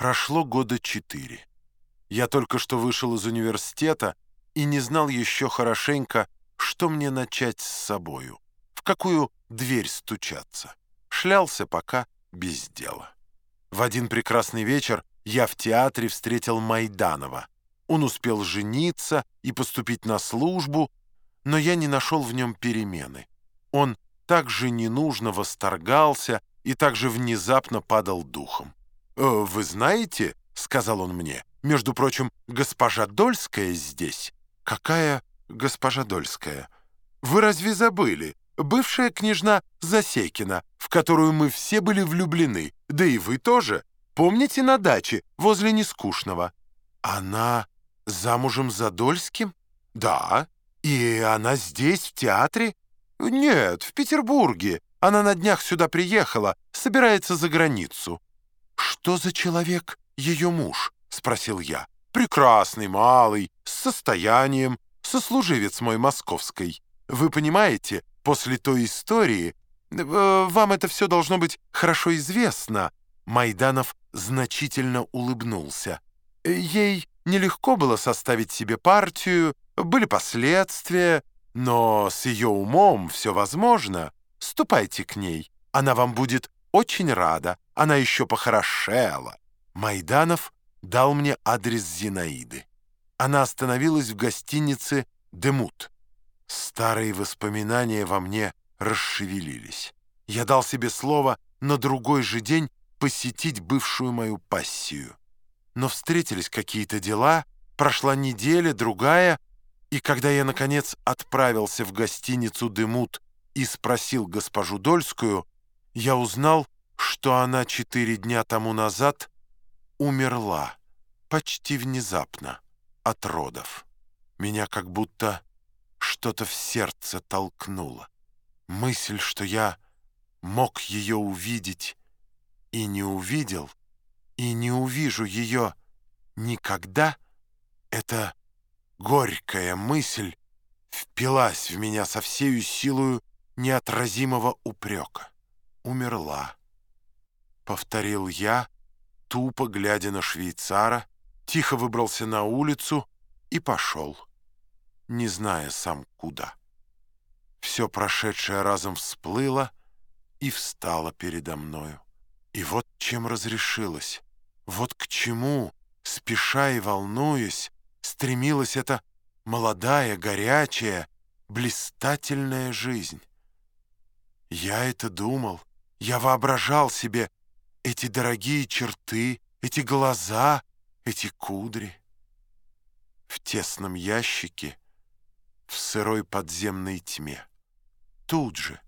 Прошло года четыре. Я только что вышел из университета и не знал еще хорошенько, что мне начать с собою, в какую дверь стучаться. Шлялся пока без дела. В один прекрасный вечер я в театре встретил Майданова. Он успел жениться и поступить на службу, но я не нашел в нем перемены. Он так же ненужно восторгался и так же внезапно падал духом. «Э, «Вы знаете, — сказал он мне, — между прочим, госпожа Дольская здесь». «Какая госпожа Дольская? Вы разве забыли? Бывшая княжна Засекина, в которую мы все были влюблены, да и вы тоже. Помните на даче, возле Нескучного?» «Она замужем за Дольским?» «Да. И она здесь, в театре?» «Нет, в Петербурге. Она на днях сюда приехала, собирается за границу». «Что за человек ее муж?» — спросил я. «Прекрасный, малый, с состоянием, сослуживец мой московской. Вы понимаете, после той истории... Э, вам это все должно быть хорошо известно». Майданов значительно улыбнулся. Ей нелегко было составить себе партию, были последствия, но с ее умом все возможно. Ступайте к ней, она вам будет очень рада, она еще похорошела. Майданов дал мне адрес Зинаиды. Она остановилась в гостинице «Демут». Старые воспоминания во мне расшевелились. Я дал себе слово на другой же день посетить бывшую мою пассию. Но встретились какие-то дела, прошла неделя, другая, и когда я, наконец, отправился в гостиницу «Демут» и спросил госпожу Дольскую, я узнал, что она четыре дня тому назад умерла, почти внезапно, от родов. Меня как будто что-то в сердце толкнуло. Мысль, что я мог ее увидеть и не увидел, и не увижу ее никогда, эта горькая мысль впилась в меня со всею силою неотразимого упрека. Умерла. Повторил я, тупо глядя на швейцара, тихо выбрался на улицу и пошел, не зная сам куда. Все прошедшее разом всплыло и встало передо мною. И вот чем разрешилось, вот к чему, спеша и волнуясь, стремилась эта молодая, горячая, блистательная жизнь. Я это думал, я воображал себе эти дорогие черты, эти глаза, эти кудри. В тесном ящике, в сырой подземной тьме. Тут же,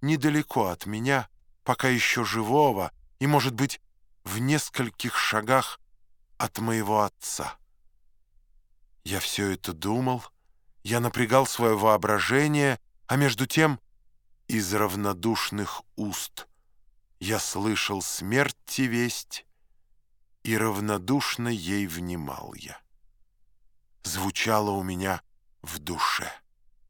недалеко от меня, пока еще живого, и, может быть, в нескольких шагах от моего отца. Я все это думал, я напрягал свое воображение, а между тем из равнодушных уст я слышал смерти весть, и равнодушно ей внимал я. Звучало у меня в душе.